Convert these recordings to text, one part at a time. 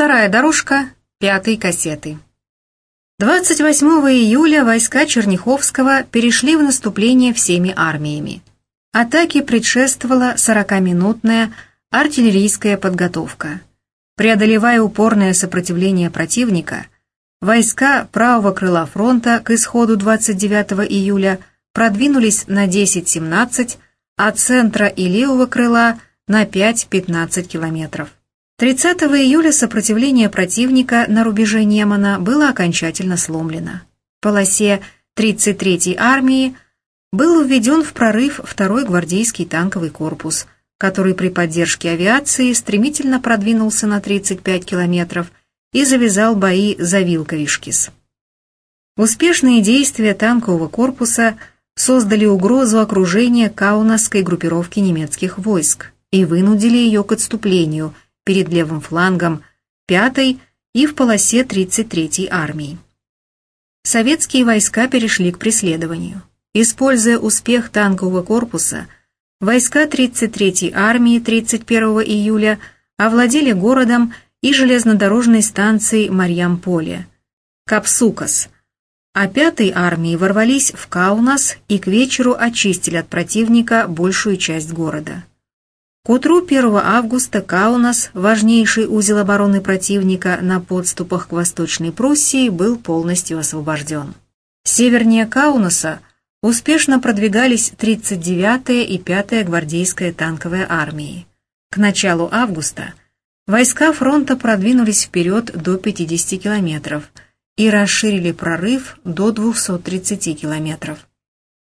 Вторая дорожка пятой кассеты. 28 июля войска Черняховского перешли в наступление всеми армиями. Атаке предшествовала 40-минутная артиллерийская подготовка. Преодолевая упорное сопротивление противника, войска правого крыла фронта к исходу 29 июля продвинулись на 10-17, а центра и левого крыла на 5-15 километров. 30 июля сопротивление противника на рубеже Немана было окончательно сломлено. В полосе 33-й армии был введен в прорыв второй гвардейский танковый корпус, который при поддержке авиации стремительно продвинулся на 35 километров и завязал бои за Вилковишкис. Успешные действия танкового корпуса создали угрозу окружения каунасской группировки немецких войск и вынудили ее к отступлению перед левым флангом 5-й и в полосе 33-й армии. Советские войска перешли к преследованию. Используя успех танкового корпуса, войска 33-й армии 31 июля овладели городом и железнодорожной станцией Марьям-Поле, Капсукас, а 5-й армии ворвались в Каунас и к вечеру очистили от противника большую часть города. К утру 1 августа Каунас, важнейший узел обороны противника на подступах к Восточной Пруссии, был полностью освобожден. Севернее Каунаса успешно продвигались 39-я и 5-я гвардейская танковая армии. К началу августа войска фронта продвинулись вперед до 50 километров и расширили прорыв до 230 километров.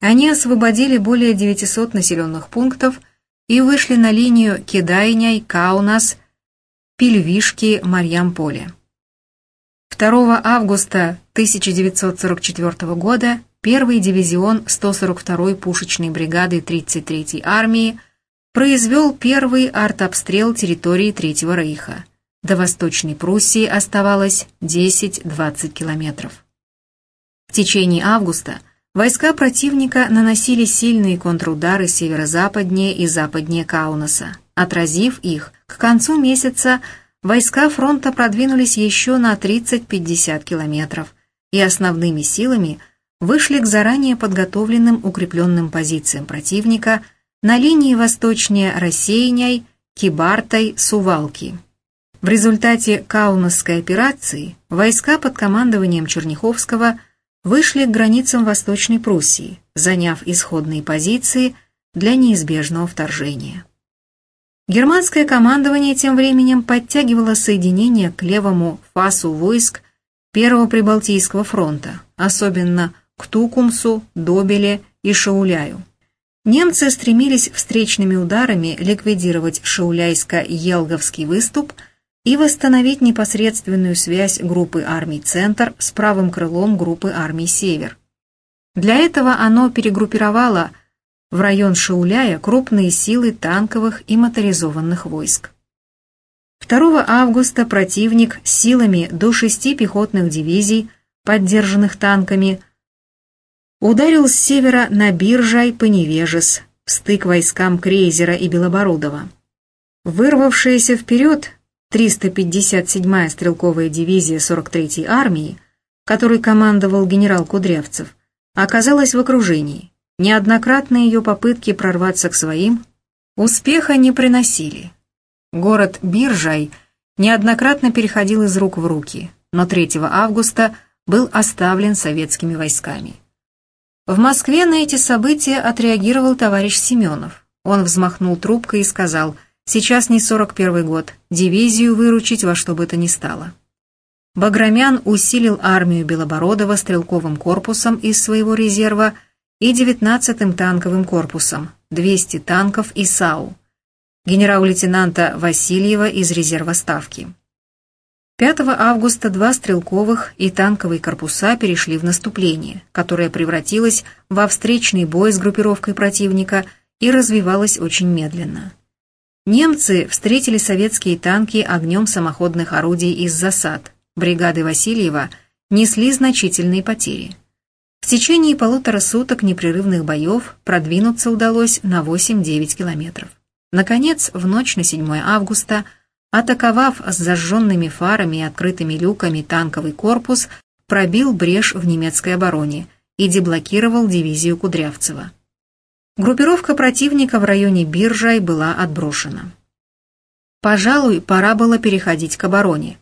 Они освободили более 900 населенных пунктов и вышли на линию Кидайняй, Каунас, Пельвишки, Марьямполе. 2 августа 1944 года Первый дивизион 142-й пушечной бригады 33-й армии произвел первый артобстрел территории Третьего Рейха. До Восточной Пруссии оставалось 10-20 километров. В течение августа войска противника наносили сильные контрудары северо-западнее и западнее Каунаса. Отразив их, к концу месяца войска фронта продвинулись еще на 30-50 километров и основными силами – вышли к заранее подготовленным укрепленным позициям противника на линии восточнее Рассеяняй, Кибартой, Сувалки. В результате Каунасской операции войска под командованием Черняховского вышли к границам Восточной Пруссии, заняв исходные позиции для неизбежного вторжения. Германское командование тем временем подтягивало соединение к левому фасу войск Первого Прибалтийского фронта, особенно к Тукумсу, Добеле и Шауляю. Немцы стремились встречными ударами ликвидировать Шауляйско-Елговский выступ и восстановить непосредственную связь группы армий «Центр» с правым крылом группы армий «Север». Для этого оно перегруппировало в район Шауляя крупные силы танковых и моторизованных войск. 2 августа противник силами до шести пехотных дивизий, поддержанных танками, ударил с севера на Биржай Поневежес, в стык войскам Крейзера и Белобородова. Вырвавшаяся вперед 357-я стрелковая дивизия 43-й армии, которой командовал генерал Кудрявцев, оказалась в окружении. Неоднократные ее попытки прорваться к своим успеха не приносили. Город Биржай неоднократно переходил из рук в руки, но 3 августа был оставлен советскими войсками. В Москве на эти события отреагировал товарищ Семенов. Он взмахнул трубкой и сказал, «Сейчас не 41 год, дивизию выручить во что бы то ни стало». Баграмян усилил армию Белобородова стрелковым корпусом из своего резерва и 19-м танковым корпусом, 200 танков и САУ, генерал-лейтенанта Васильева из резерва Ставки. 5 августа два стрелковых и танковые корпуса перешли в наступление, которое превратилось во встречный бой с группировкой противника и развивалось очень медленно. Немцы встретили советские танки огнем самоходных орудий из засад. Бригады Васильева несли значительные потери. В течение полутора суток непрерывных боев продвинуться удалось на 8-9 километров. Наконец, в ночь на 7 августа атаковав с зажженными фарами и открытыми люками танковый корпус, пробил брешь в немецкой обороне и деблокировал дивизию Кудрявцева. Группировка противника в районе Биржай была отброшена. Пожалуй, пора было переходить к обороне.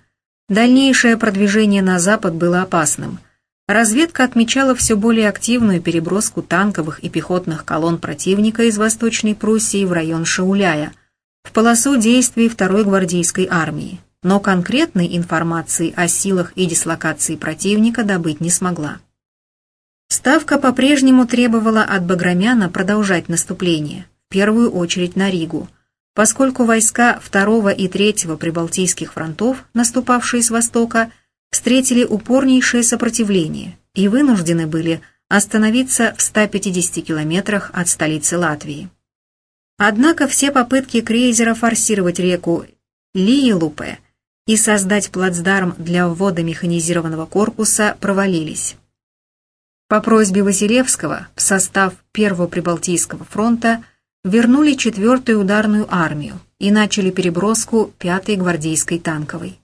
Дальнейшее продвижение на запад было опасным. Разведка отмечала все более активную переброску танковых и пехотных колонн противника из Восточной Пруссии в район Шауляя, в полосу действий второй гвардейской армии, но конкретной информации о силах и дислокации противника добыть не смогла. Ставка по-прежнему требовала от Баграмяна продолжать наступление, в первую очередь на Ригу, поскольку войска 2 и 3 Прибалтийских фронтов, наступавшие с востока, встретили упорнейшее сопротивление и вынуждены были остановиться в 150 километрах от столицы Латвии. Однако все попытки крейзера форсировать реку Лиелупе и создать плацдарм для ввода механизированного корпуса провалились. По просьбе Василевского в состав Первого Прибалтийского фронта вернули 4-ю ударную армию и начали переброску 5-й гвардейской танковой.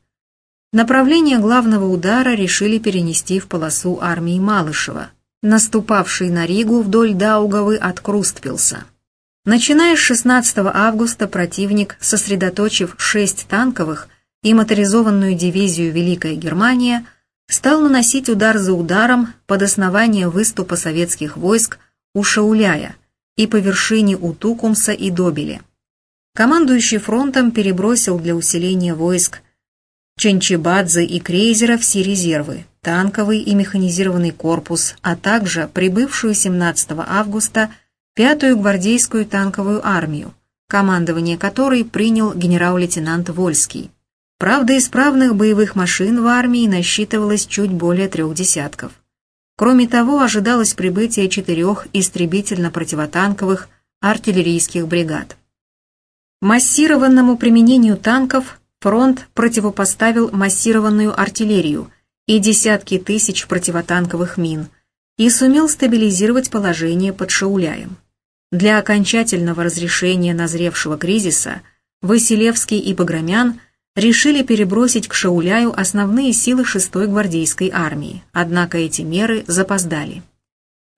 Направление главного удара решили перенести в полосу армии Малышева, наступавшей на Ригу вдоль Даугавы от Крустпилса. Начиная с 16 августа противник, сосредоточив 6 танковых и моторизованную дивизию Великая Германия – стал наносить удар за ударом под основание выступа советских войск у Шауляя и по вершине у Тукумса и Добели. Командующий фронтом перебросил для усиления войск Ченчебадзе и Крейзера все резервы, танковый и механизированный корпус, а также прибывшую 17 августа пятую гвардейскую танковую армию, командование которой принял генерал-лейтенант Вольский. Правда, исправных боевых машин в армии насчитывалось чуть более трех десятков. Кроме того, ожидалось прибытие четырех истребительно-противотанковых артиллерийских бригад. Массированному применению танков фронт противопоставил массированную артиллерию и десятки тысяч противотанковых мин и сумел стабилизировать положение под Шауляем. Для окончательного разрешения назревшего кризиса Василевский и Баграмян – решили перебросить к Шауляю основные силы 6-й гвардейской армии, однако эти меры запоздали.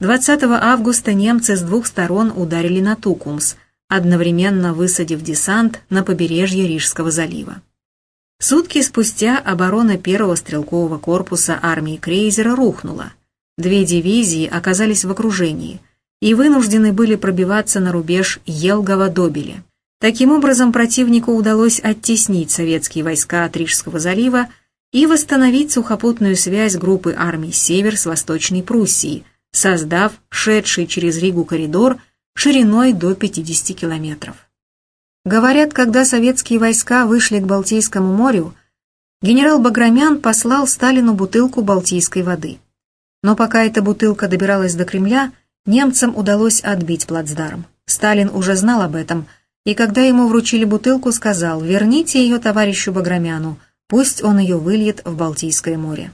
20 августа немцы с двух сторон ударили на Тукумс, одновременно высадив десант на побережье Рижского залива. Сутки спустя оборона первого стрелкового корпуса армии Крейзера рухнула. Две дивизии оказались в окружении и вынуждены были пробиваться на рубеж Елгова-Добели. Таким образом, противнику удалось оттеснить советские войска от Рижского залива и восстановить сухопутную связь группы армий «Север» с Восточной Пруссией, создав шедший через Ригу коридор шириной до 50 километров. Говорят, когда советские войска вышли к Балтийскому морю, генерал Баграмян послал Сталину бутылку балтийской воды. Но пока эта бутылка добиралась до Кремля, немцам удалось отбить плацдарм. Сталин уже знал об этом – и когда ему вручили бутылку, сказал «Верните ее товарищу Баграмяну, пусть он ее выльет в Балтийское море».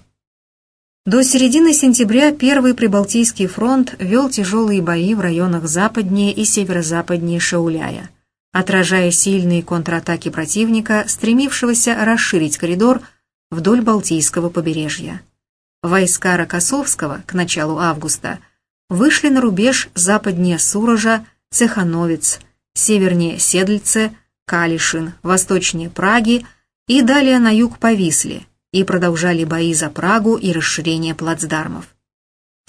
До середины сентября Первый Прибалтийский фронт вел тяжелые бои в районах западнее и северо-западнее Шауляя, отражая сильные контратаки противника, стремившегося расширить коридор вдоль Балтийского побережья. Войска Рокоссовского к началу августа вышли на рубеж западнее Суража, Цехановец, севернее Седльце, Калишин, восточнее Праги и далее на юг по Висле и продолжали бои за Прагу и расширение плацдармов.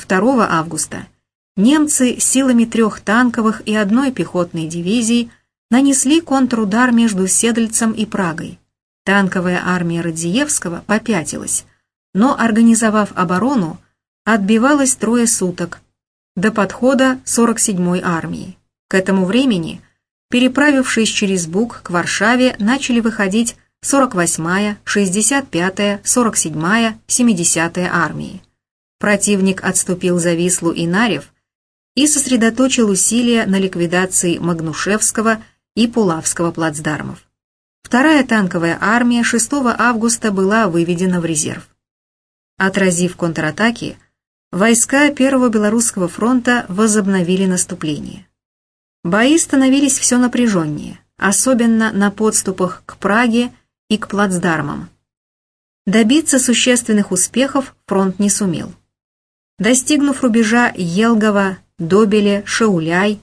2 августа немцы силами трех танковых и одной пехотной дивизии нанесли контрудар между Седльцем и Прагой. Танковая армия Радзиевского попятилась, но, организовав оборону, отбивалась трое суток до подхода 47-й армии. К этому времени переправившись через Буг к Варшаве, начали выходить 48-я, 65-я, 47-я, 70-я армии. Противник отступил за Вислу и Нарев и сосредоточил усилия на ликвидации Магнушевского и Пулавского плацдармов. Вторая танковая армия 6 августа была выведена в резерв. Отразив контратаки, войска Первого Белорусского фронта возобновили наступление. Бои становились все напряженнее, особенно на подступах к Праге и к плацдармам. Добиться существенных успехов фронт не сумел. Достигнув рубежа Елгова, Добеле, Шауляй,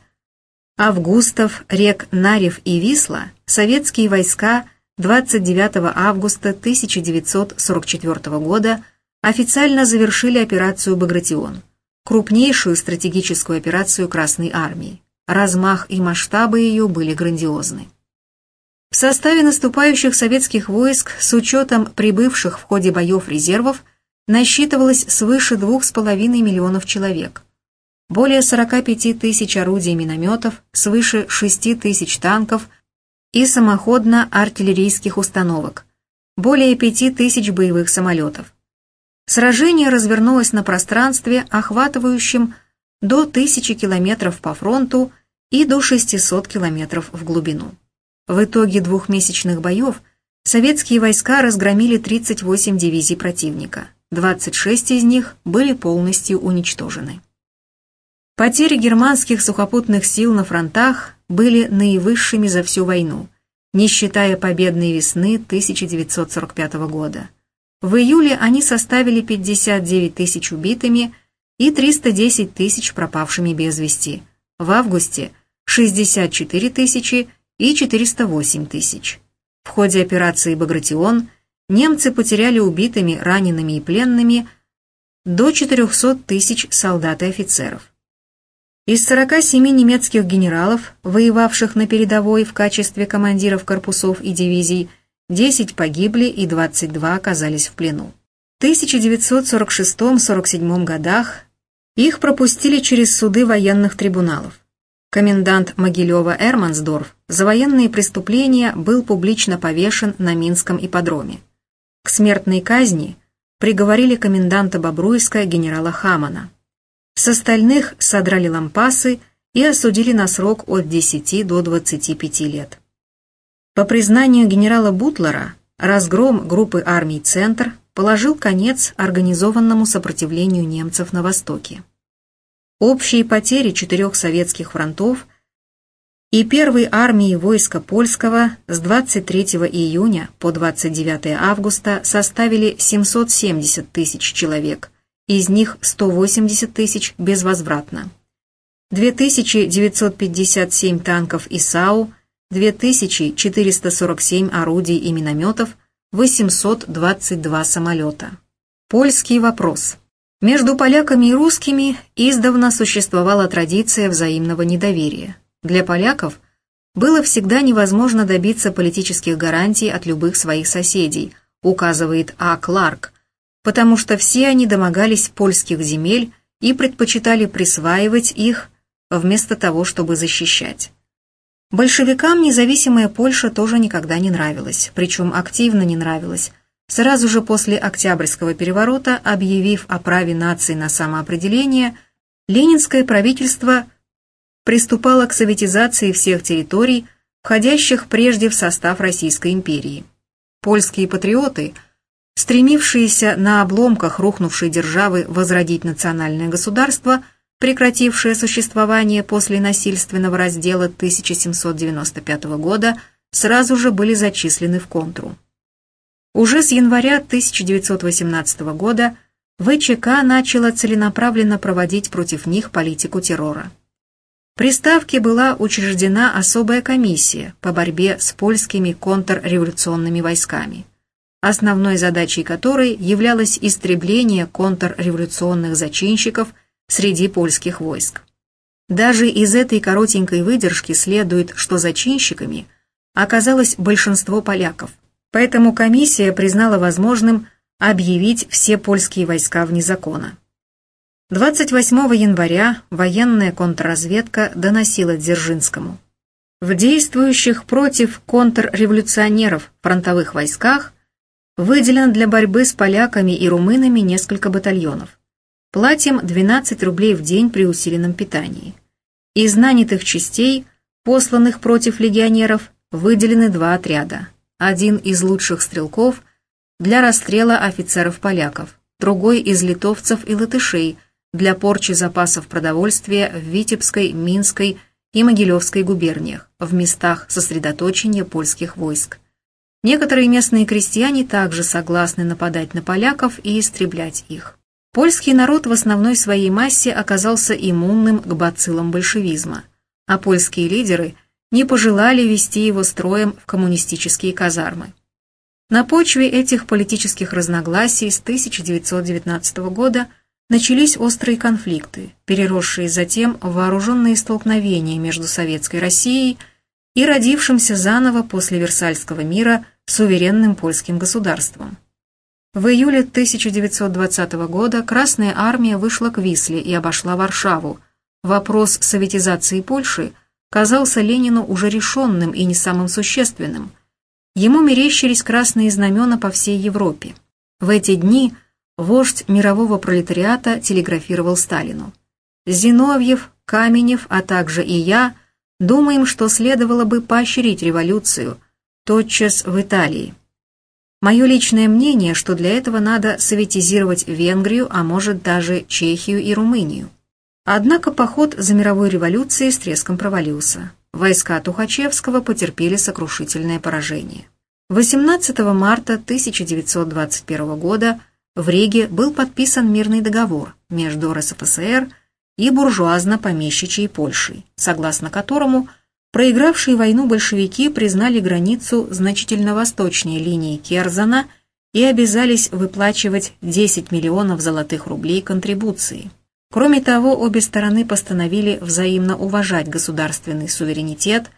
Августов, рек Нарев и Висла, советские войска 29 августа 1944 года официально завершили операцию «Багратион», крупнейшую стратегическую операцию Красной Армии. Размах и масштабы ее были грандиозны. В составе наступающих советских войск с учетом прибывших в ходе боев резервов насчитывалось свыше 2,5 миллионов человек. Более 45 тысяч орудий минометов, свыше 6 тысяч танков и самоходно-артиллерийских установок, более 5 тысяч боевых самолетов. Сражение развернулось на пространстве, охватывающем до 1000 километров по фронту и до 600 километров в глубину. В итоге двухмесячных боев советские войска разгромили 38 дивизий противника, 26 из них были полностью уничтожены. Потери германских сухопутных сил на фронтах были наивысшими за всю войну, не считая победной весны 1945 года. В июле они составили 59 тысяч убитыми и 310 тысяч пропавшими без вести. В августе – 64 тысячи и 408 тысяч. В ходе операции «Багратион» немцы потеряли убитыми, ранеными и пленными до 400 тысяч солдат и офицеров. Из 47 немецких генералов, воевавших на передовой в качестве командиров корпусов и дивизий, 10 погибли и 22 оказались в плену. В 1946-47 годах их пропустили через суды военных трибуналов. Комендант Могилева Эрмансдорф за военные преступления был публично повешен на Минском ипподроме. К смертной казни приговорили коменданта Бобруйска генерала Хамана. С остальных содрали лампасы и осудили на срок от 10 до 25 лет. По признанию генерала Бутлера, разгром группы армий «Центр» положил конец организованному сопротивлению немцев на Востоке. Общие потери четырех советских фронтов и первой армии войска польского с 23 июня по 29 августа составили 770 тысяч человек, из них 180 тысяч безвозвратно. 2957 танков ИСАУ – 2447 орудий и минометов, 822 самолета. Польский вопрос. Между поляками и русскими издавна существовала традиция взаимного недоверия. Для поляков было всегда невозможно добиться политических гарантий от любых своих соседей, указывает А. Кларк, потому что все они домогались польских земель и предпочитали присваивать их вместо того, чтобы защищать. Большевикам независимая Польша тоже никогда не нравилась, причем активно не нравилась. Сразу же после Октябрьского переворота, объявив о праве нации на самоопределение, ленинское правительство приступало к советизации всех территорий, входящих прежде в состав Российской империи. Польские патриоты, стремившиеся на обломках рухнувшей державы возродить национальное государство – прекратившее существование после насильственного раздела 1795 года, сразу же были зачислены в контру. Уже с января 1918 года ВЧК начала целенаправленно проводить против них политику террора. При Ставке была учреждена особая комиссия по борьбе с польскими контрреволюционными войсками, основной задачей которой являлось истребление контрреволюционных зачинщиков – среди польских войск. Даже из этой коротенькой выдержки следует, что зачинщиками оказалось большинство поляков, поэтому комиссия признала возможным объявить все польские войска вне закона. 28 января военная контрразведка доносила Дзержинскому. В действующих против контрреволюционеров фронтовых войсках выделено для борьбы с поляками и румынами несколько батальонов. Платим 12 рублей в день при усиленном питании. Из нанятых частей, посланных против легионеров, выделены два отряда. Один из лучших стрелков для расстрела офицеров-поляков, другой из литовцев и латышей для порчи запасов продовольствия в Витебской, Минской и Могилевской губерниях, в местах сосредоточения польских войск. Некоторые местные крестьяне также согласны нападать на поляков и истреблять их. Польский народ в основной своей массе оказался иммунным к бациллам большевизма, а польские лидеры не пожелали вести его строем в коммунистические казармы. На почве этих политических разногласий с 1919 года начались острые конфликты, переросшие затем в вооруженные столкновения между Советской Россией и родившимся заново после Версальского мира суверенным польским государством. В июле 1920 года Красная Армия вышла к Висле и обошла Варшаву. Вопрос советизации Польши казался Ленину уже решенным и не самым существенным. Ему мерещились красные знамена по всей Европе. В эти дни вождь мирового пролетариата телеграфировал Сталину. «Зиновьев, Каменев, а также и я думаем, что следовало бы поощрить революцию, тотчас в Италии. Мое личное мнение, что для этого надо советизировать Венгрию, а может даже Чехию и Румынию. Однако поход за мировой революцией с треском провалился. Войска Тухачевского потерпели сокрушительное поражение. 18 марта 1921 года в Риге был подписан мирный договор между РСФСР и буржуазно-помещичьей Польшей, согласно которому – Проигравшие войну большевики признали границу значительно восточнее линии Керзана и обязались выплачивать 10 миллионов золотых рублей контрибуции. Кроме того, обе стороны постановили взаимно уважать государственный суверенитет,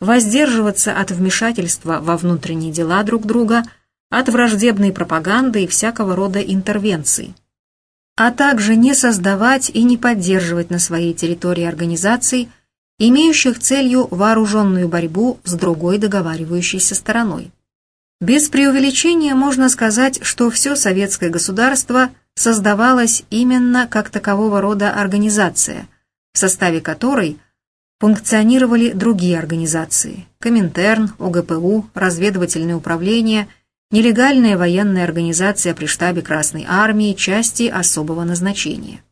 воздерживаться от вмешательства во внутренние дела друг друга, от враждебной пропаганды и всякого рода интервенций, а также не создавать и не поддерживать на своей территории организаций, имеющих целью вооруженную борьбу с другой договаривающейся стороной. Без преувеличения можно сказать, что все советское государство создавалось именно как такового рода организация, в составе которой функционировали другие организации – Коминтерн, ОГПУ, разведывательное управление, нелегальная военная организация при штабе Красной Армии, части особого назначения.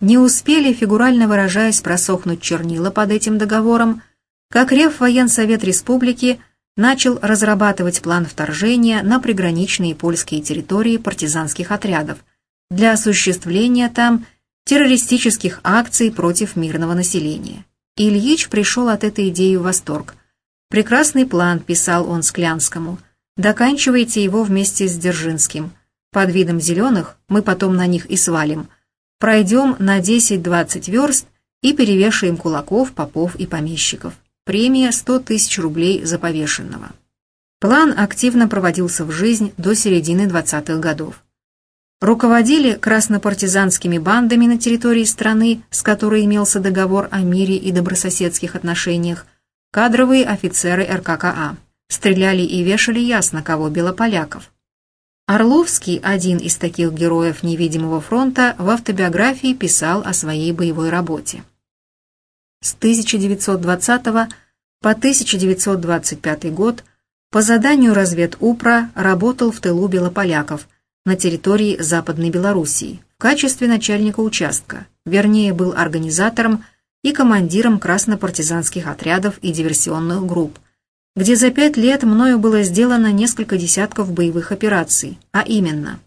Не успели, фигурально выражаясь, просохнуть чернила под этим договором, как Реввоенсовет Республики начал разрабатывать план вторжения на приграничные польские территории партизанских отрядов для осуществления там террористических акций против мирного населения. Ильич пришел от этой идеи в восторг. «Прекрасный план», — писал он Склянскому, — «доканчивайте его вместе с Дзержинским. Под видом зеленых мы потом на них и свалим» Пройдем на 10-20 верст и перевешаем кулаков, попов и помещиков. Премия 100 тысяч рублей за повешенного. План активно проводился в жизнь до середины 20-х годов. Руководили краснопартизанскими бандами на территории страны, с которой имелся договор о мире и добрососедских отношениях, кадровые офицеры РККА. Стреляли и вешали ясно кого белополяков. Орловский, один из таких героев невидимого фронта, в автобиографии писал о своей боевой работе. С 1920 по 1925 год по заданию разведупра работал в тылу белополяков на территории Западной Белоруссии в качестве начальника участка, вернее был организатором и командиром краснопартизанских отрядов и диверсионных групп, где за пять лет мною было сделано несколько десятков боевых операций, а именно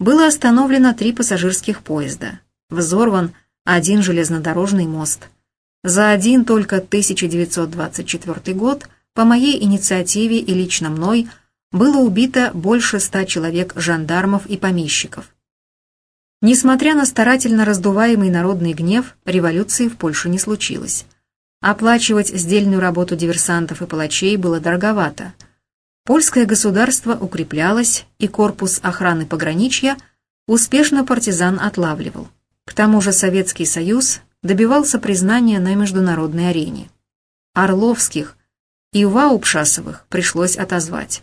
было остановлено три пассажирских поезда, взорван один железнодорожный мост. За один только 1924 год по моей инициативе и лично мной было убито больше ста человек жандармов и помещиков. Несмотря на старательно раздуваемый народный гнев, революции в Польше не случилось. Оплачивать сдельную работу диверсантов и палачей было дороговато. Польское государство укреплялось, и корпус охраны пограничья успешно партизан отлавливал. К тому же Советский Союз добивался признания на международной арене. Орловских и Ваупшасовых пришлось отозвать.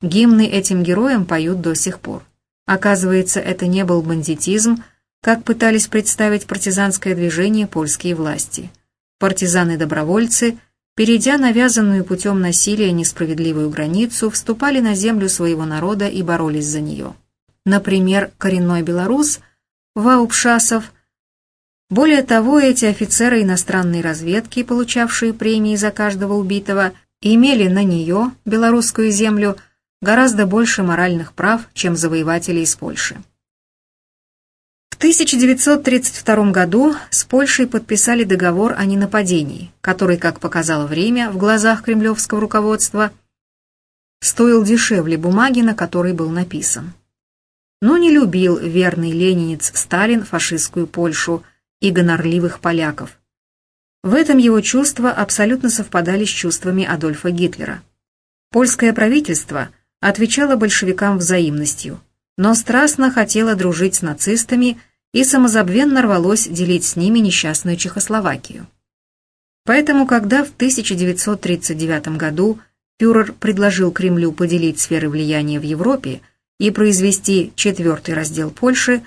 Гимны этим героям поют до сих пор. Оказывается, это не был бандитизм, как пытались представить партизанское движение польские власти – партизаны-добровольцы, перейдя навязанную путем насилия несправедливую границу, вступали на землю своего народа и боролись за нее. Например, коренной белорус Ваупшасов. Более того, эти офицеры иностранной разведки, получавшие премии за каждого убитого, имели на нее, белорусскую землю, гораздо больше моральных прав, чем завоеватели из Польши. В 1932 году с Польшей подписали договор о ненападении, который, как показало время, в глазах кремлевского руководства стоил дешевле бумаги, на которой был написан. Но не любил верный ленинец Сталин фашистскую Польшу и гонорливых поляков. В этом его чувства абсолютно совпадали с чувствами Адольфа Гитлера. Польское правительство отвечало большевикам взаимностью, но страстно хотело дружить с нацистами и самозабвенно рвалось делить с ними несчастную Чехословакию. Поэтому, когда в 1939 году фюрер предложил Кремлю поделить сферы влияния в Европе и произвести четвертый раздел Польши,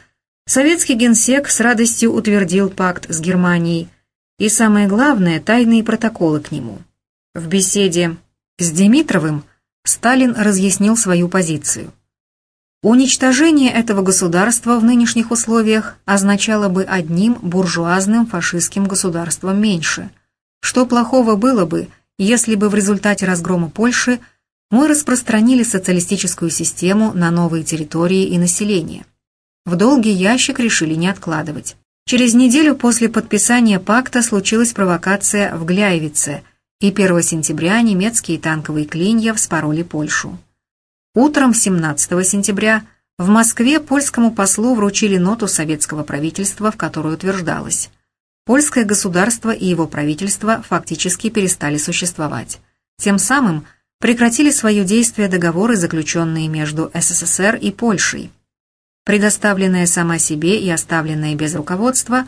советский генсек с радостью утвердил пакт с Германией и, самое главное, тайные протоколы к нему. В беседе с Димитровым Сталин разъяснил свою позицию. Уничтожение этого государства в нынешних условиях означало бы одним буржуазным фашистским государством меньше. Что плохого было бы, если бы в результате разгрома Польши мы распространили социалистическую систему на новые территории и население. В долгий ящик решили не откладывать. Через неделю после подписания пакта случилась провокация в Гляевице, и 1 сентября немецкие танковые клинья вспороли Польшу. Утром 17 сентября в Москве польскому послу вручили ноту советского правительства, в которой утверждалось – польское государство и его правительство фактически перестали существовать. Тем самым прекратили свое действие договоры, заключенные между СССР и Польшей. Предоставленная сама себе и оставленная без руководства,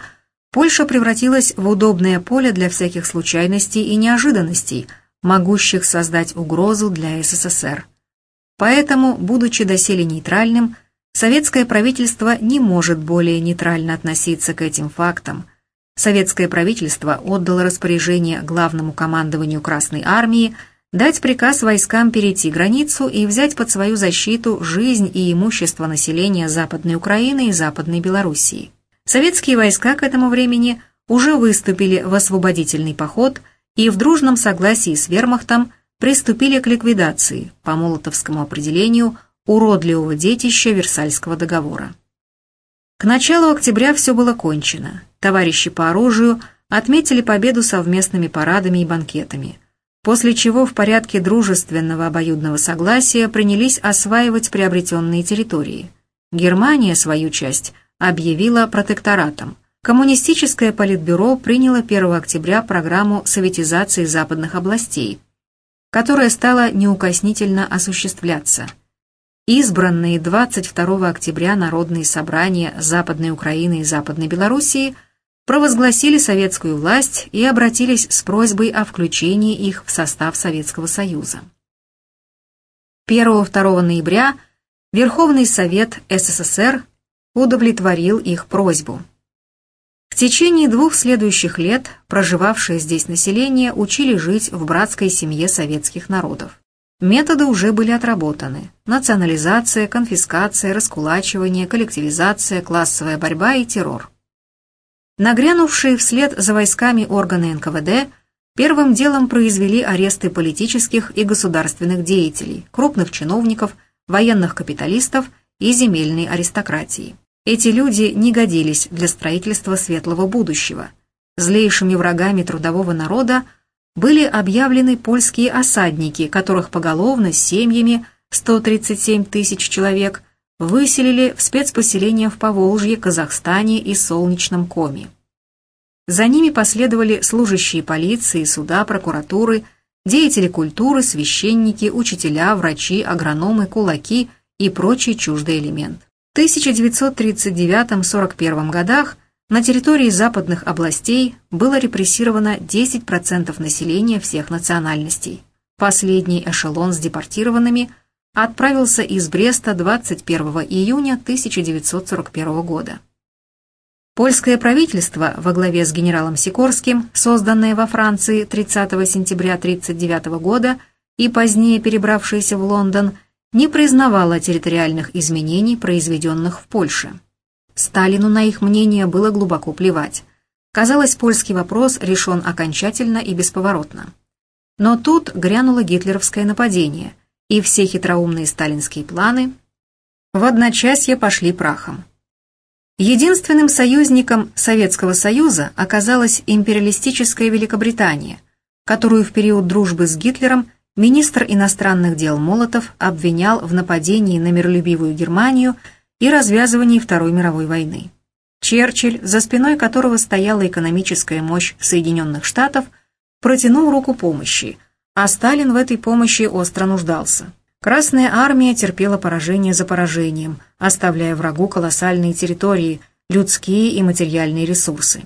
Польша превратилась в удобное поле для всяких случайностей и неожиданностей, могущих создать угрозу для СССР. Поэтому, будучи доселе нейтральным, советское правительство не может более нейтрально относиться к этим фактам – советское правительство отдало распоряжение главному командованию Красной Армии дать приказ войскам перейти границу и взять под свою защиту жизнь и имущество населения Западной Украины и Западной Белоруссии. Советские войска к этому времени уже выступили в освободительный поход и в дружном согласии с вермахтом приступили к ликвидации, по молотовскому определению, уродливого детища Версальского договора. К началу октября все было кончено. Товарищи по оружию отметили победу совместными парадами и банкетами, после чего в порядке дружественного обоюдного согласия принялись осваивать приобретенные территории. Германия свою часть объявила протекторатом. Коммунистическое политбюро приняло 1 октября программу советизации западных областей, которая стала неукоснительно осуществляться – Избранные 22 октября народные собрания Западной Украины и Западной Белоруссии провозгласили советскую власть и обратились с просьбой о включении их в состав Советского Союза. 1-2 ноября Верховный Совет СССР удовлетворил их просьбу. Течение двух следующих лет проживавшее здесь население учили жить в братской семье советских народов. Методы уже были отработаны. Национализация, конфискация, раскулачивание, коллективизация, классовая борьба и террор. Нагрянувшие вслед за войсками органы НКВД первым делом произвели аресты политических и государственных деятелей, крупных чиновников, военных капиталистов и земельной аристократии. Эти люди не годились для строительства светлого будущего. Злейшими врагами трудового народа были объявлены польские осадники, которых поголовно с семьями 137 тысяч человек выселили в спецпоселения в Поволжье, Казахстане и Солнечном Коме. За ними последовали служащие полиции, суда, прокуратуры, деятели культуры, священники, учителя, врачи, агрономы, кулаки и прочий чуждый элемент. В 1939-41 годах на территории западных областей было репрессировано 10% населения всех национальностей. Последний эшелон с депортированными отправился из Бреста 21 июня 1941 года. Польское правительство во главе с генералом Сикорским, созданное во Франции 30 сентября 1939 года и позднее перебравшееся в Лондон, не признавало территориальных изменений, произведенных в Польше. Сталину на их мнение было глубоко плевать. Казалось, польский вопрос решен окончательно и бесповоротно. Но тут грянуло гитлеровское нападение, и все хитроумные сталинские планы в одночасье пошли прахом. Единственным союзником Советского Союза оказалась империалистическая Великобритания, которую в период дружбы с Гитлером министр иностранных дел Молотов обвинял в нападении на миролюбивую Германию и развязывании Второй мировой войны. Черчилль, за спиной которого стояла экономическая мощь Соединенных Штатов, протянул руку помощи, а Сталин в этой помощи остро нуждался. Красная армия терпела поражение за поражением, оставляя врагу колоссальные территории, людские и материальные ресурсы.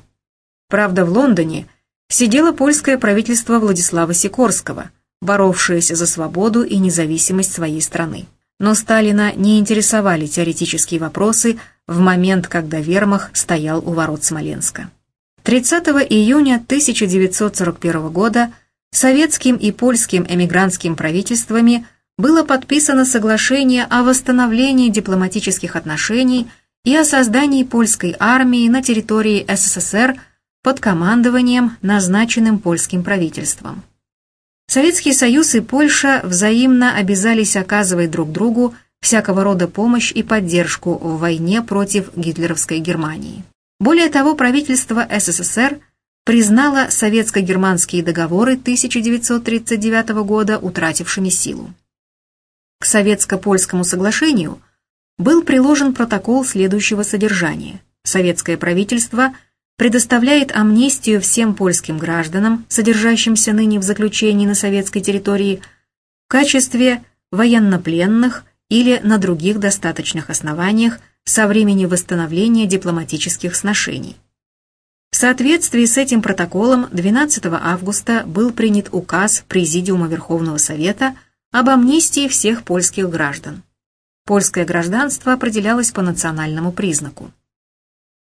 Правда, в Лондоне сидело польское правительство Владислава Сикорского, боровшееся за свободу и независимость своей страны. Но Сталина не интересовали теоретические вопросы в момент, когда Вермах стоял у ворот Смоленска. 30 июня 1941 года советским и польским эмигрантским правительствами – было подписано соглашение о восстановлении дипломатических отношений и о создании польской армии на территории СССР под командованием, назначенным польским правительством. Советский Союз и Польша взаимно обязались оказывать друг другу всякого рода помощь и поддержку в войне против гитлеровской Германии. Более того, правительство СССР признало советско-германские договоры 1939 года утратившими силу. К советско-польскому соглашению был приложен протокол следующего содержания. Советское правительство предоставляет амнистию всем польским гражданам, содержащимся ныне в заключении на советской территории, в качестве военнопленных или на других достаточных основаниях со времени восстановления дипломатических сношений. В соответствии с этим протоколом 12 августа был принят указ Президиума Верховного Совета – об амнистии всех польских граждан. Польское гражданство определялось по национальному признаку.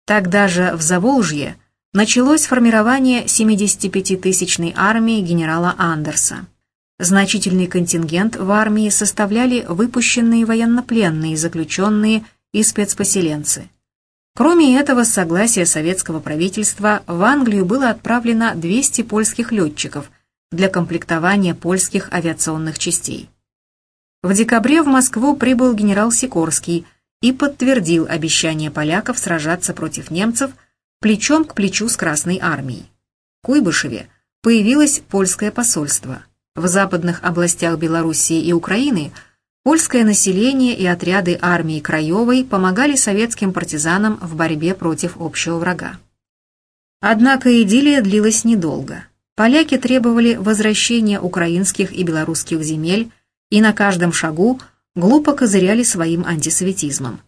Тогда же в Заволжье началось формирование 75-тысячной армии генерала Андерса. Значительный контингент в армии составляли выпущенные военнопленные, заключенные и спецпоселенцы. Кроме этого, с согласия советского правительства в Англию было отправлено 200 польских летчиков, для комплектования польских авиационных частей. В декабре в Москву прибыл генерал Сикорский и подтвердил обещание поляков сражаться против немцев плечом к плечу с Красной армией. В Куйбышеве появилось польское посольство. В западных областях Белоруссии и Украины польское население и отряды армии Краевой помогали советским партизанам в борьбе против общего врага. Однако идиллия длилась недолго. Поляки требовали возвращения украинских и белорусских земель и на каждом шагу глупо козыряли своим антисоветизмом.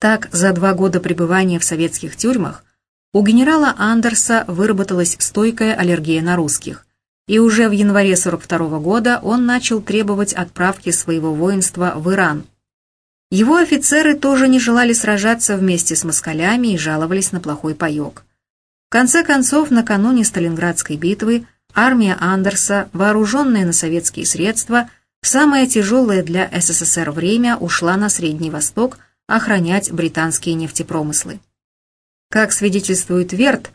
Так, за два года пребывания в советских тюрьмах у генерала Андерса выработалась стойкая аллергия на русских, и уже в январе 42 года он начал требовать отправки своего воинства в Иран. Его офицеры тоже не желали сражаться вместе с москалями и жаловались на плохой паек. В конце концов, накануне Сталинградской битвы армия Андерса, вооруженная на советские средства, самое тяжелое для СССР время ушла на Средний Восток охранять британские нефтепромыслы. Как свидетельствует Верт,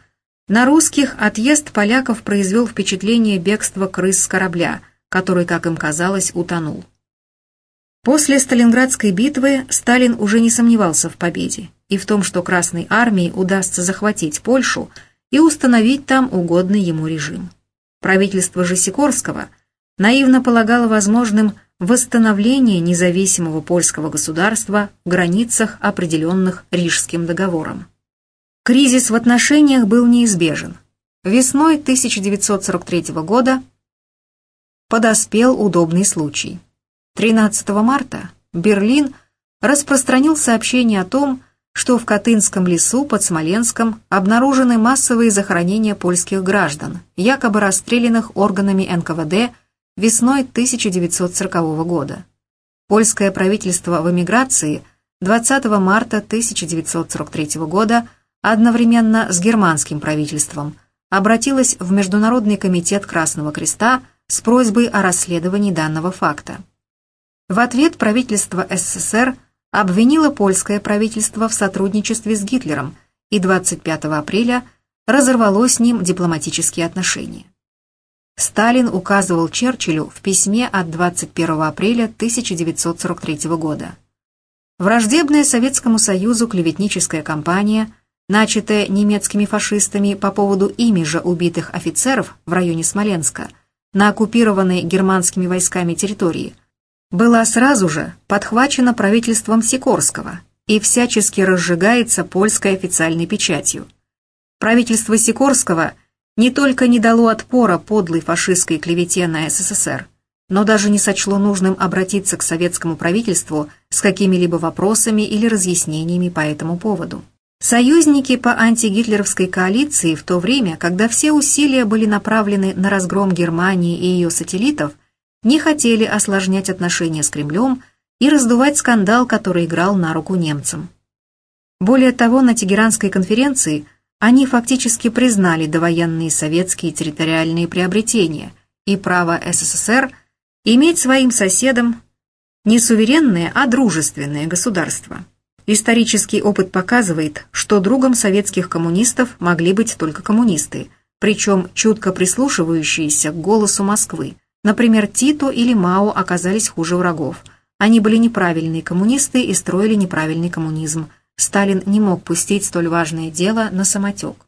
на русских отъезд поляков произвел впечатление бегства крыс с корабля, который, как им казалось, утонул. После Сталинградской битвы Сталин уже не сомневался в победе и в том, что Красной армии удастся захватить Польшу и установить там угодный ему режим. Правительство же Сикорского наивно полагало возможным восстановление независимого польского государства в границах, определенных Рижским договором. Кризис в отношениях был неизбежен. Весной 1943 года подоспел удобный случай. 13 марта Берлин распространил сообщение о том, что в Катынском лесу под Смоленском обнаружены массовые захоронения польских граждан, якобы расстрелянных органами НКВД весной 1940 года. Польское правительство в эмиграции 20 марта 1943 года одновременно с германским правительством обратилось в Международный комитет Красного Креста с просьбой о расследовании данного факта. В ответ правительство СССР обвинила польское правительство в сотрудничестве с Гитлером и 25 апреля разорвало с ним дипломатические отношения. Сталин указывал Черчиллю в письме от 21 апреля 1943 года. Враждебная Советскому Союзу клеветническая кампания, начатая немецкими фашистами по поводу ими же убитых офицеров в районе Смоленска на оккупированной германскими войсками территории, была сразу же подхвачена правительством Сикорского и всячески разжигается польской официальной печатью. Правительство Сикорского не только не дало отпора подлой фашистской клевете на СССР, но даже не сочло нужным обратиться к советскому правительству с какими-либо вопросами или разъяснениями по этому поводу. Союзники по антигитлеровской коалиции в то время, когда все усилия были направлены на разгром Германии и ее сателлитов, не хотели осложнять отношения с Кремлем и раздувать скандал, который играл на руку немцам. Более того, на Тегеранской конференции они фактически признали довоенные советские территориальные приобретения и право СССР – иметь своим соседом не суверенное, а дружественное государство. Исторический опыт показывает, что другом советских коммунистов могли быть только коммунисты, причем чутко прислушивающиеся к голосу Москвы. Например, Тито или Мао оказались хуже врагов. Они были неправильные коммунисты и строили неправильный коммунизм. Сталин не мог пустить столь важное дело на самотек.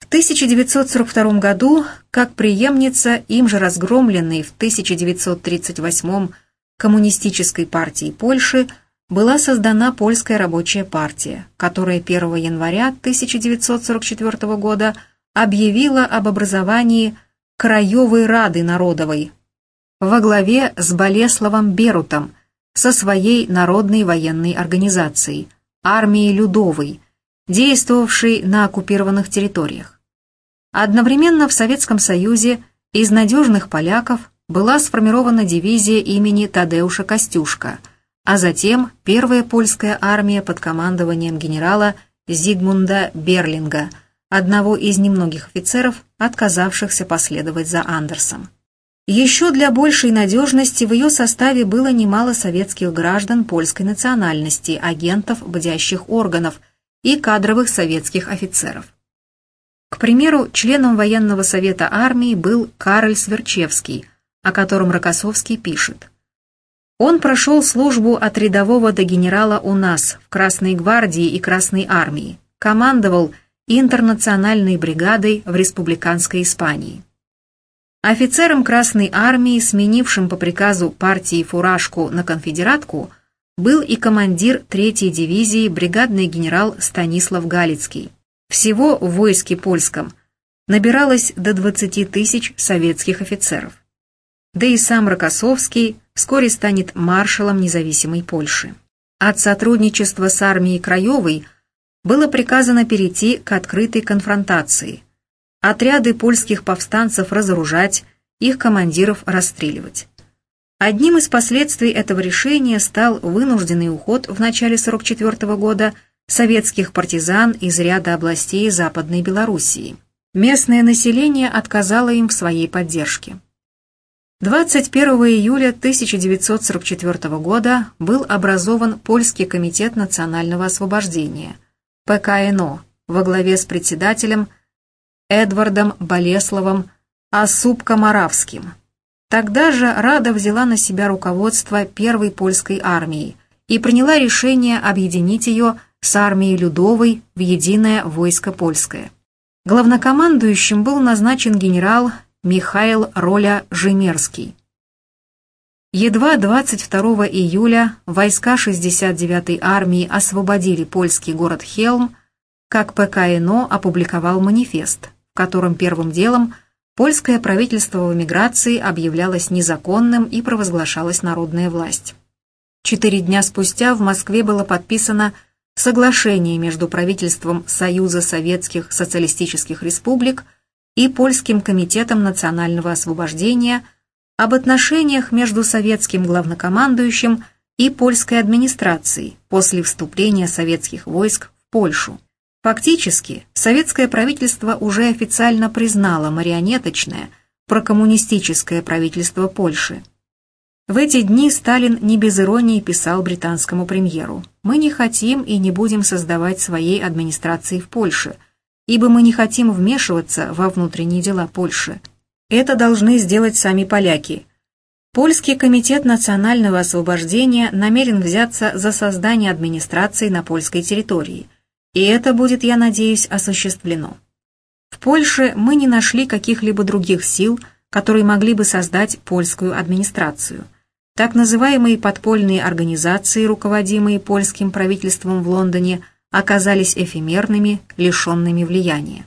В 1942 году, как преемница им же разгромленной в 1938 Коммунистической партии Польши, была создана Польская рабочая партия, которая 1 января 1944 года объявила об образовании Краевой Рады Народовой во главе с Болеславом Берутом со своей народной военной организацией, армией Людовой, действовавшей на оккупированных территориях. Одновременно в Советском Союзе из надежных поляков была сформирована дивизия имени Тадеуша Костюшка, а затем первая польская армия под командованием генерала Зигмунда Берлинга, одного из немногих офицеров, отказавшихся последовать за Андерсом. Еще для большей надежности в ее составе было немало советских граждан польской национальности, агентов бдящих органов и кадровых советских офицеров. К примеру, членом военного совета армии был Кароль Сверчевский, о котором Рокоссовский пишет. Он прошел службу от рядового до генерала у нас в Красной гвардии и Красной армии, командовал интернациональной бригадой в республиканской Испании. Офицером Красной армии, сменившим по приказу партии фуражку на конфедератку, был и командир 3-й дивизии бригадный генерал Станислав Галицкий. Всего в войске польском набиралось до 20 тысяч советских офицеров. Да и сам Рокоссовский вскоре станет маршалом независимой Польши. От сотрудничества с армией Краевой было приказано перейти к открытой конфронтации. Отряды польских повстанцев разоружать, их командиров расстреливать. Одним из последствий этого решения стал вынужденный уход в начале 1944 года советских партизан из ряда областей Западной Белоруссии. Местное население отказало им в своей поддержке. 21 июля 1944 года был образован Польский комитет национального освобождения, ПКНО, во главе с председателем Эдвардом Болесловым Асубко-Моравским. Тогда же Рада взяла на себя руководство первой польской армией и приняла решение объединить ее с армией Людовой в единое войско польское. Главнокомандующим был назначен генерал Михаил Роля Жемерский. Едва 22 июля войска 69-й армии освободили польский город Хелм, как ПКНО опубликовал манифест, в котором первым делом польское правительство в эмиграции объявлялось незаконным и провозглашалась народная власть. Четыре дня спустя в Москве было подписано соглашение между правительством Союза Советских Социалистических Республик и Польским комитетом национального освобождения об отношениях между советским главнокомандующим и польской администрацией после вступления советских войск в Польшу. Фактически, советское правительство уже официально признало марионеточное, прокоммунистическое правительство Польши – в эти дни Сталин не без иронии писал британскому премьеру «Мы не хотим и не будем создавать своей администрации в Польше, ибо мы не хотим вмешиваться во внутренние дела Польши. Это должны сделать сами поляки. Польский комитет национального освобождения намерен взяться за создание администрации на польской территории. И это будет, я надеюсь, осуществлено. В Польше мы не нашли каких-либо других сил, которые могли бы создать польскую администрацию. Так называемые подпольные организации, руководимые польским правительством в Лондоне, оказались эфемерными, лишенными влияния.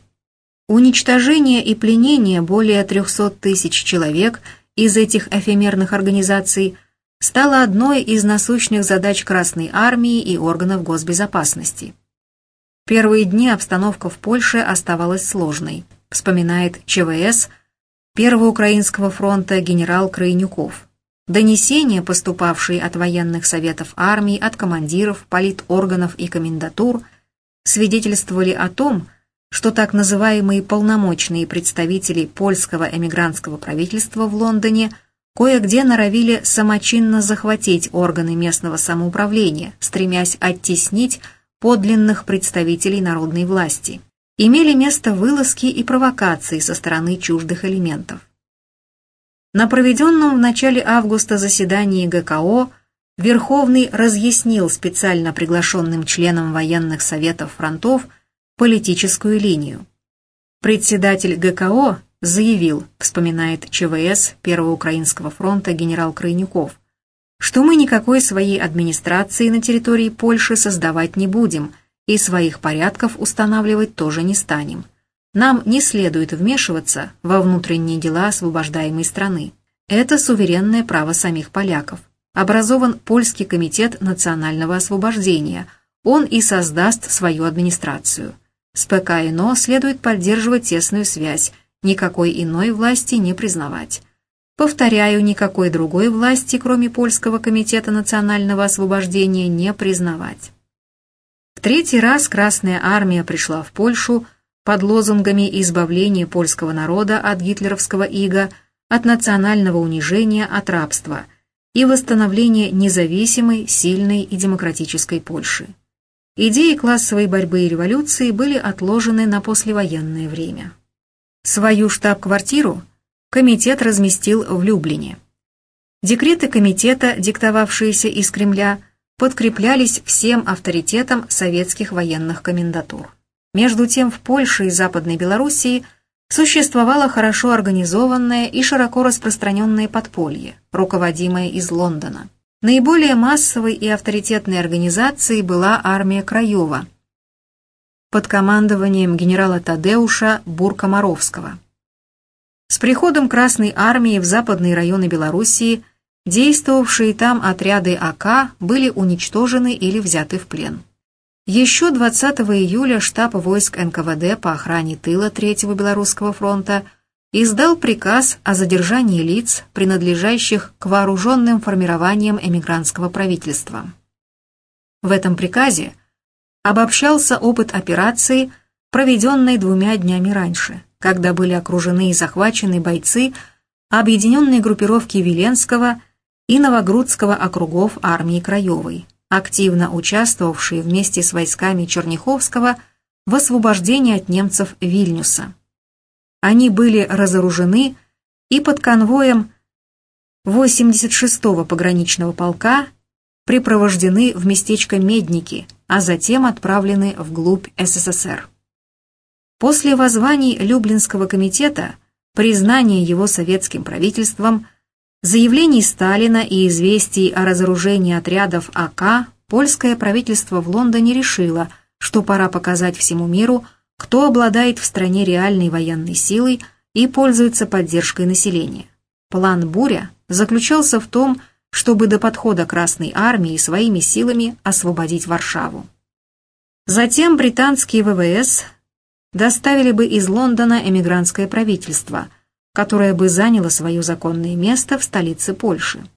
Уничтожение и пленение более 300 тысяч человек из этих эфемерных организаций стало одной из насущных задач Красной Армии и органов госбезопасности. Первые дни обстановка в Польше оставалась сложной, вспоминает ЧВС Первого Украинского фронта генерал Крайнюков. Донесения, поступавшие от военных советов армий, от командиров, политорганов и комендатур, свидетельствовали о том, что так называемые полномочные представители польского эмигрантского правительства в Лондоне кое-где норовили самочинно захватить органы местного самоуправления, стремясь оттеснить подлинных представителей народной власти. Имели место вылазки и провокации со стороны чуждых элементов. На проведенном в начале августа заседании ГКО Верховный разъяснил специально приглашенным членам военных советов фронтов политическую линию. Председатель ГКО заявил, вспоминает ЧВС Первого Украинского фронта генерал Крайнюков, что мы никакой своей администрации на территории Польши создавать не будем и своих порядков устанавливать тоже не станем. Нам не следует вмешиваться во внутренние дела освобождаемой страны. Это суверенное право самих поляков. Образован Польский комитет национального освобождения. Он и создаст свою администрацию. С ПКНО следует поддерживать тесную связь, никакой иной власти не признавать. Повторяю, никакой другой власти, кроме Польского комитета национального освобождения, не признавать. В третий раз Красная армия пришла в Польшу под лозунгами избавления польского народа от гитлеровского ига, от национального унижения, от рабства и восстановления независимой, сильной и демократической Польши. Идеи классовой борьбы и революции были отложены на послевоенное время. Свою штаб-квартиру комитет разместил в Люблине. Декреты комитета, диктовавшиеся из Кремля, подкреплялись всем авторитетом советских военных комендатур. Между тем в Польше и Западной Белоруссии существовало хорошо организованное и широко распространенное подполье, руководимое из Лондона. Наиболее массовой и авторитетной организацией была армия Краева под командованием генерала Тадеуша Буркомаровского. С приходом Красной армии в западные районы Белоруссии действовавшие там отряды АК были уничтожены или взяты в плен. Еще 20 июля штаб войск НКВД по охране тыла Третьего Белорусского фронта издал приказ о задержании лиц, принадлежащих к вооруженным формированиям эмигрантского правительства. В этом приказе обобщался опыт операции, проведенной двумя днями раньше, когда были окружены и захвачены бойцы объединенной группировки Веленского и Новогрудского округов армии Краевой активно участвовавшие вместе с войсками Черняховского в освобождении от немцев Вильнюса. Они были разоружены и под конвоем 86-го пограничного полка припровождены в местечко Медники, а затем отправлены вглубь СССР. После воззваний Люблинского комитета, признания его советским правительством – заявлений Сталина и известий о разоружении отрядов АК польское правительство в Лондоне решило, что пора показать всему миру, кто обладает в стране реальной военной силой и пользуется поддержкой населения. План «Буря» заключался в том, чтобы до подхода Красной Армии своими силами освободить Варшаву. Затем британские ВВС доставили бы из Лондона эмигрантское правительство – которая бы заняла свое законное место в столице Польши.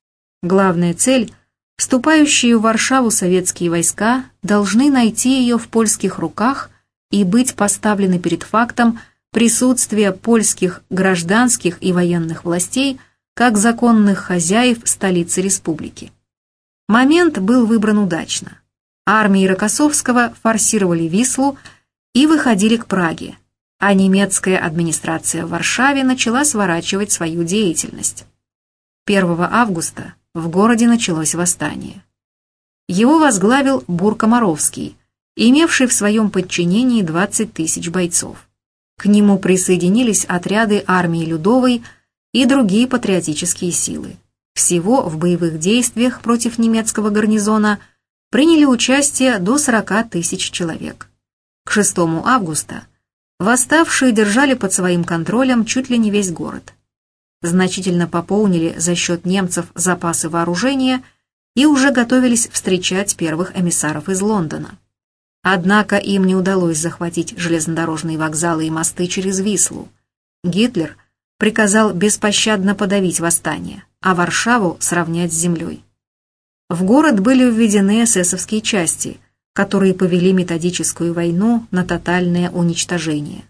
Главная цель – вступающие в Варшаву советские войска должны найти ее в польских руках и быть поставлены перед фактом присутствия польских гражданских и военных властей как законных хозяев столицы республики. Момент был выбран удачно. Армии Рокоссовского форсировали Вислу и выходили к Праге, а немецкая администрация в Варшаве начала сворачивать свою деятельность. 1 августа в городе началось восстание. Его возглавил Буркомаровский, имевший в своем подчинении 20 тысяч бойцов. К нему присоединились отряды армии Людовой и другие патриотические силы. Всего в боевых действиях против немецкого гарнизона приняли участие до 40 тысяч человек. К 6 августа восставшие держали под своим контролем чуть ли не весь город. Значительно пополнили за счет немцев запасы вооружения и уже готовились встречать первых эмиссаров из Лондона. Однако им не удалось захватить железнодорожные вокзалы и мосты через Вислу. Гитлер приказал беспощадно подавить восстание, а Варшаву сравнять с землей. В город были введены эсэсовские части, которые повели методическую войну на тотальное уничтожение.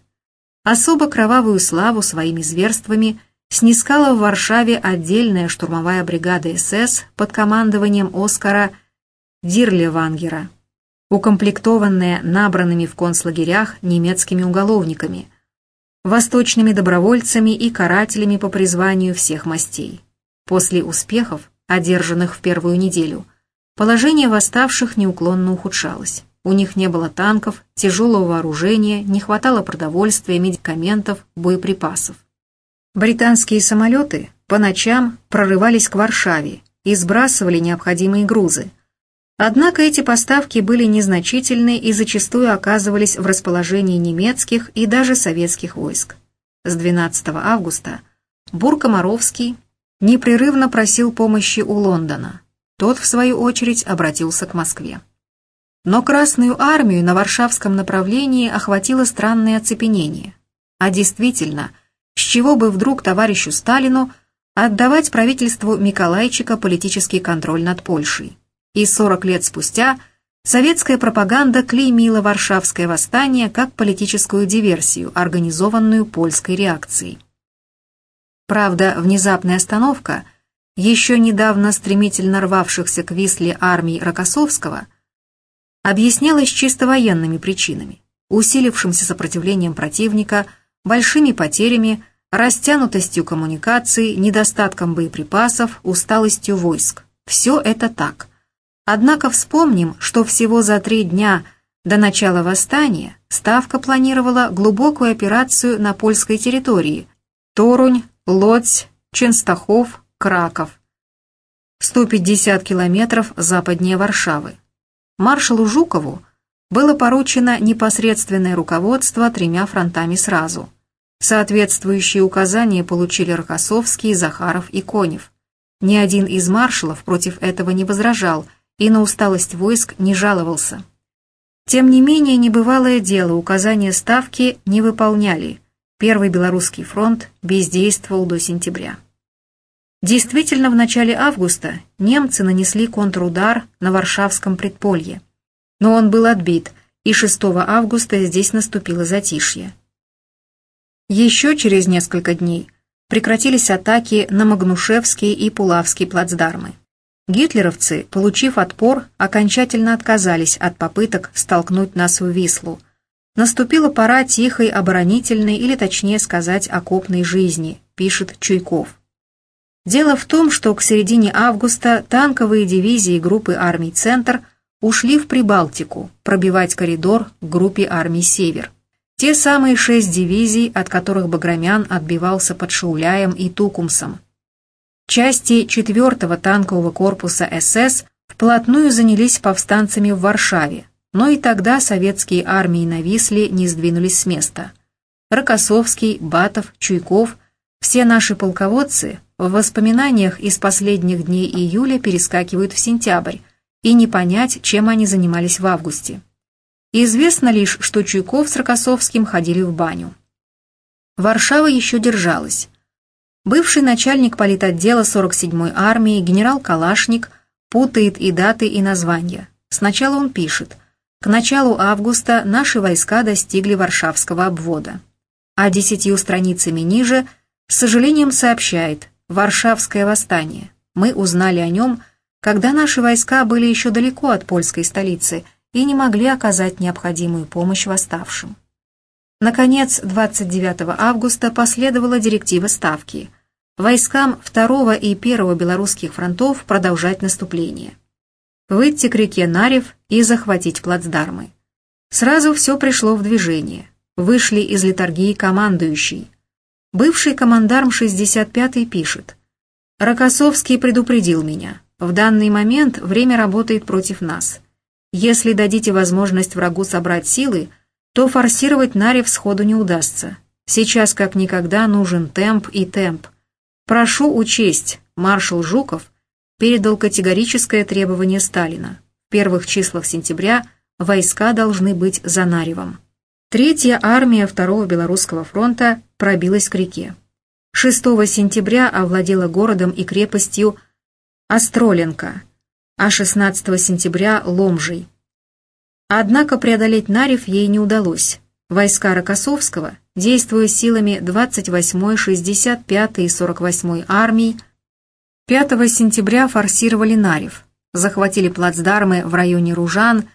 Особо кровавую славу своими зверствами снискала в Варшаве отдельная штурмовая бригада СС под командованием Оскара Дирлевангера укомплектованная набранными в концлагерях немецкими уголовниками, восточными добровольцами и карателями по призванию всех мастей. После успехов, одержанных в первую неделю, положение восставших неуклонно ухудшалось. У них не было танков, тяжелого вооружения, не хватало продовольствия, медикаментов, боеприпасов. Британские самолеты по ночам прорывались к Варшаве и сбрасывали необходимые грузы, Однако эти поставки были незначительны и зачастую оказывались в расположении немецких и даже советских войск. С 12 августа Буркомаровский непрерывно просил помощи у Лондона. Тот, в свою очередь, обратился к Москве. Но Красную армию на Варшавском направлении охватило странное оцепенение. А действительно, с чего бы вдруг товарищу Сталину отдавать правительству Миколайчика политический контроль над Польшей? и 40 лет спустя советская пропаганда клеймила Варшавское восстание как политическую диверсию, организованную польской реакцией. Правда, внезапная остановка еще недавно стремительно рвавшихся к Висле армий Рокоссовского объяснялась чисто военными причинами, усилившимся сопротивлением противника, большими потерями, растянутостью коммуникаций, недостатком боеприпасов, усталостью войск. Все это так. Однако вспомним, что всего за три дня до начала восстания Ставка планировала глубокую операцию на польской территории Торунь, Лодзь, Ченстахов, Краков. 150 километров западнее Варшавы. Маршалу Жукову было поручено непосредственное руководство тремя фронтами сразу. Соответствующие указания получили Рокоссовский, Захаров и Конев. Ни один из маршалов против этого не возражал – и на усталость войск не жаловался. Тем не менее, небывалое дело, указания Ставки не выполняли. Первый Белорусский фронт бездействовал до сентября. Действительно, в начале августа немцы нанесли контрудар на Варшавском предполье. Но он был отбит, и 6 августа здесь наступило затишье. Еще через несколько дней прекратились атаки на Магнушевский и Пулавский плацдармы. Гитлеровцы, получив отпор, окончательно отказались от попыток столкнуть нас в Вислу. Наступила пора тихой оборонительной или, точнее сказать, окопной жизни, пишет Чуйков. Дело в том, что к середине августа танковые дивизии группы армий «Центр» ушли в Прибалтику пробивать коридор к группе армий «Север». Те самые шесть дивизий, от которых Баграмян отбивался под Шауляем и Тукумсом, Части 4-го танкового корпуса СС вплотную занялись повстанцами в Варшаве, но и тогда советские армии на Висле не сдвинулись с места. Рокоссовский, Батов, Чуйков – все наши полководцы в воспоминаниях из последних дней июля перескакивают в сентябрь, и не понять, чем они занимались в августе. Известно лишь, что Чуйков с Рокоссовским ходили в баню. Варшава еще держалась. Бывший начальник политотдела 47-й армии генерал Калашник путает и даты, и названия. Сначала он пишет «К началу августа наши войска достигли Варшавского обвода». А десятью страницами ниже с сожалением сообщает «Варшавское восстание». Мы узнали о нем, когда наши войска были еще далеко от польской столицы и не могли оказать необходимую помощь восставшим. Наконец, 29 августа последовала директива Ставки – войскам 2 и 1 белорусских фронтов продолжать наступление. Выйти к реке Нарев и захватить плацдармы. Сразу все пришло в движение. Вышли из литургии командующий. Бывший командарм 65-й пишет. «Рокоссовский предупредил меня. В данный момент время работает против нас. Если дадите возможность врагу собрать силы, то форсировать Нарев сходу не удастся. Сейчас как никогда нужен темп и темп. Прошу учесть, маршал Жуков передал категорическое требование Сталина. В первых числах сентября войска должны быть за Наревом. Третья армия Второго Белорусского фронта пробилась к реке. 6 сентября овладела городом и крепостью Остроленко, а 16 сентября – Ломжей. Однако преодолеть Нарев ей не удалось. Войска Рокоссовского действуя силами 28-й, 65-й и 48-й армий, 5 сентября форсировали Нарев, захватили плацдармы в районе Ружан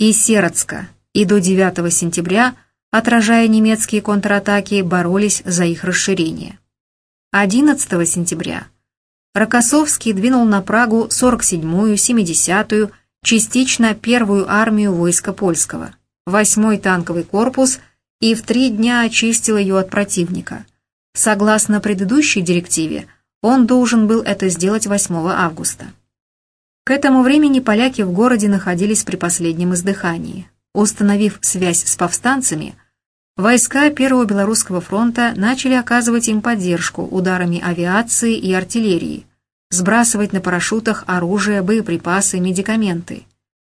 и Сероцка и до 9 сентября, отражая немецкие контратаки, боролись за их расширение. 11 сентября Рокоссовский двинул на Прагу 47-ю, 70-ю, частично первую армию войска польского, 8-й танковый корпус – и в три дня очистил ее от противника. Согласно предыдущей директиве, он должен был это сделать 8 августа. К этому времени поляки в городе находились при последнем издыхании. Установив связь с повстанцами, войска Первого Белорусского фронта начали оказывать им поддержку ударами авиации и артиллерии, сбрасывать на парашютах оружие, боеприпасы, медикаменты.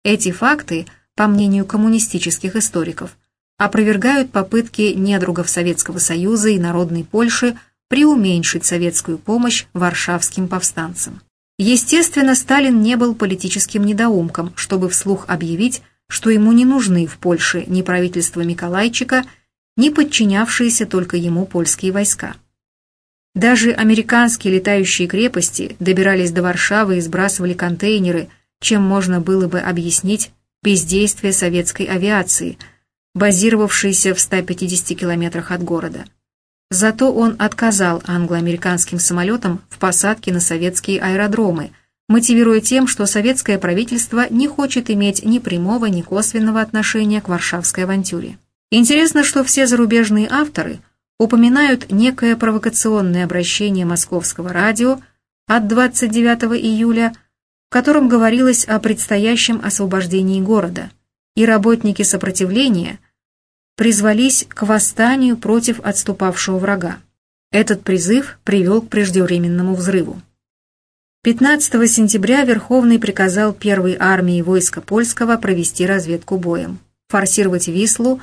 Эти факты, по мнению коммунистических историков, опровергают попытки недругов Советского Союза и Народной Польши преуменьшить советскую помощь варшавским повстанцам. Естественно, Сталин не был политическим недоумком, чтобы вслух объявить, что ему не нужны в Польше ни правительство Миколайчика, ни подчинявшиеся только ему польские войска. Даже американские летающие крепости добирались до Варшавы и сбрасывали контейнеры, чем можно было бы объяснить бездействие советской авиации – базировавшийся в 150 километрах от города. Зато он отказал англо-американским самолетам в посадке на советские аэродромы, мотивируя тем, что советское правительство не хочет иметь ни прямого, ни косвенного отношения к варшавской авантюре. Интересно, что все зарубежные авторы упоминают некое провокационное обращение московского радио от 29 июля, в котором говорилось о предстоящем освобождении города, и работники сопротивления – призвались к восстанию против отступавшего врага. Этот призыв привел к преждевременному взрыву. 15 сентября Верховный приказал первой армии войска польского провести разведку боем, форсировать Вислу,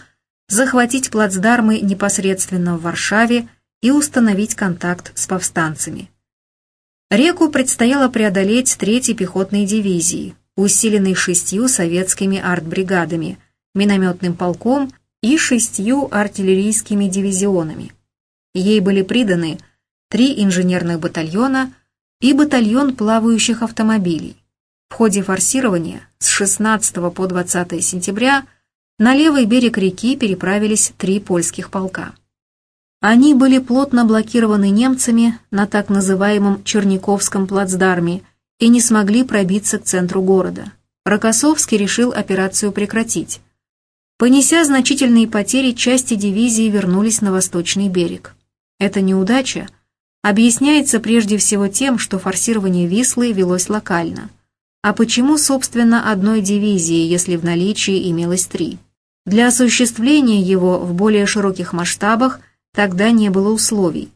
захватить плацдармы непосредственно в Варшаве и установить контакт с повстанцами. Реку предстояло преодолеть третьей пехотной дивизии, усиленной шестью советскими артбригадами, минометным полком и шестью артиллерийскими дивизионами. Ей были приданы три инженерных батальона и батальон плавающих автомобилей. В ходе форсирования с 16 по 20 сентября на левый берег реки переправились три польских полка. Они были плотно блокированы немцами на так называемом Черниковском плацдарме и не смогли пробиться к центру города. Рокоссовский решил операцию прекратить. Понеся значительные потери, части дивизии вернулись на восточный берег. Эта неудача объясняется прежде всего тем, что форсирование Вислы велось локально. А почему, собственно, одной дивизии, если в наличии имелось три? Для осуществления его в более широких масштабах тогда не было условий.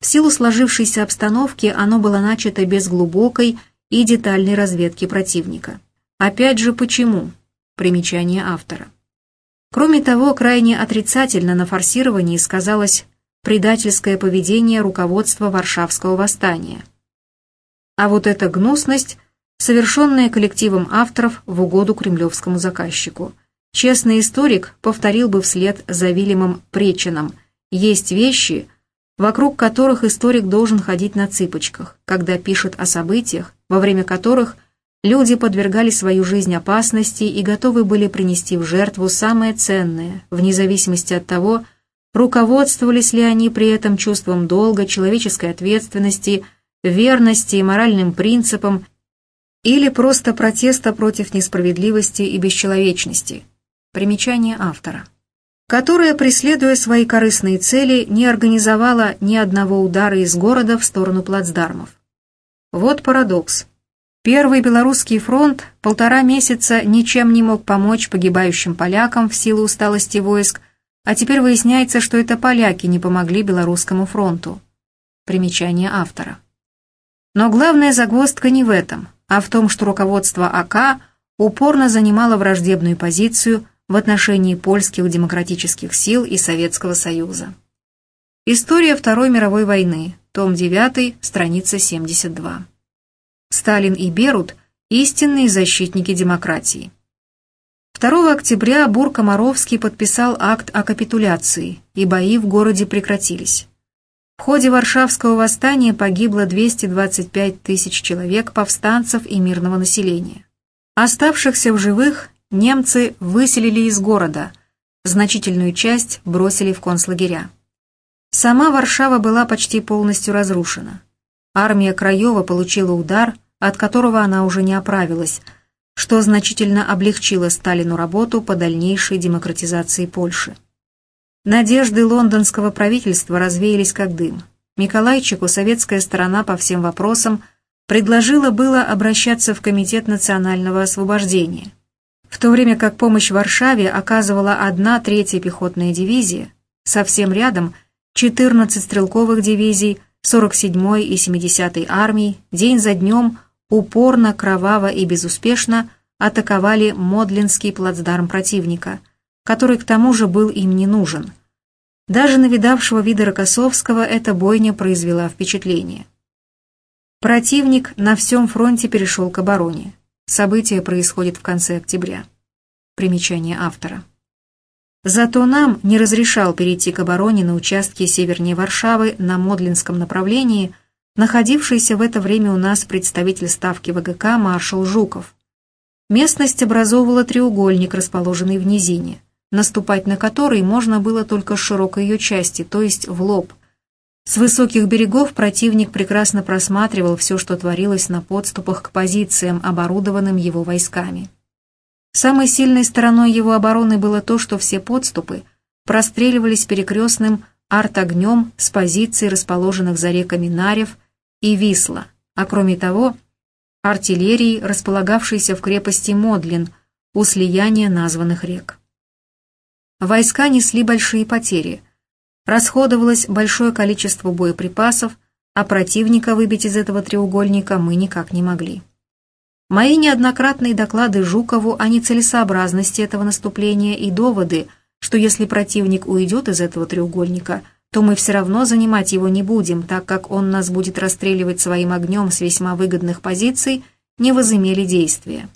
В силу сложившейся обстановки оно было начато без глубокой и детальной разведки противника. Опять же, почему? Примечание автора. Кроме того, крайне отрицательно на форсировании сказалось предательское поведение руководства Варшавского восстания. А вот эта гнусность, совершенная коллективом авторов в угоду кремлевскому заказчику. Честный историк повторил бы вслед за Вильямом Пречином «Есть вещи, вокруг которых историк должен ходить на цыпочках, когда пишет о событиях, во время которых Люди подвергали свою жизнь опасности и готовы были принести в жертву самое ценное, вне зависимости от того, руководствовались ли они при этом чувством долга, человеческой ответственности, верности и моральным принципам, или просто протеста против несправедливости и бесчеловечности. Примечание автора. Которая, преследуя свои корыстные цели, не организовала ни одного удара из города в сторону плацдармов. Вот парадокс. Первый Белорусский фронт полтора месяца ничем не мог помочь погибающим полякам в силу усталости войск, а теперь выясняется, что это поляки не помогли Белорусскому фронту. Примечание автора. Но главная загвоздка не в этом, а в том, что руководство АК упорно занимало враждебную позицию в отношении польских демократических сил и Советского Союза. История Второй мировой войны, том 9, страница 72. Сталин и Берут – истинные защитники демократии. 2 октября Бур-Комаровский подписал акт о капитуляции, и бои в городе прекратились. В ходе Варшавского восстания погибло 225 тысяч человек повстанцев и мирного населения. Оставшихся в живых немцы выселили из города, значительную часть бросили в концлагеря. Сама Варшава была почти полностью разрушена. Армия Краева получила удар, от которого она уже не оправилась, что значительно облегчило Сталину работу по дальнейшей демократизации Польши. Надежды лондонского правительства развеялись как дым. Миколайчику советская сторона по всем вопросам предложила было обращаться в Комитет национального освобождения. В то время как помощь Варшаве оказывала одна третья пехотная дивизия, совсем рядом 14 стрелковых дивизий, 47-й и 70-й армии день за днем упорно, кроваво и безуспешно атаковали Модлинский плацдарм противника, который к тому же был им не нужен. Даже на видавшего вида Рокоссовского эта бойня произвела впечатление. Противник на всем фронте перешел к обороне. Событие происходит в конце октября. Примечание автора. Зато нам не разрешал перейти к обороне на участке севернее Варшавы на Модлинском направлении, находившийся в это время у нас представитель ставки ВГК маршал Жуков. Местность образовывала треугольник, расположенный в низине, наступать на который можно было только с широкой ее части, то есть в лоб. С высоких берегов противник прекрасно просматривал все, что творилось на подступах к позициям, оборудованным его войсками. Самой сильной стороной его обороны было то, что все подступы простреливались перекрестным арт-огнем с позиций, расположенных за реками Нарев и Висла, а кроме того, артиллерией, располагавшейся в крепости Модлин у слияния названных рек. Войска несли большие потери, расходовалось большое количество боеприпасов, а противника выбить из этого треугольника мы никак не могли. Мои неоднократные доклады Жукову о нецелесообразности этого наступления и доводы, что если противник уйдет из этого треугольника, то мы все равно занимать его не будем, так как он нас будет расстреливать своим огнем с весьма выгодных позиций, не возымели действия.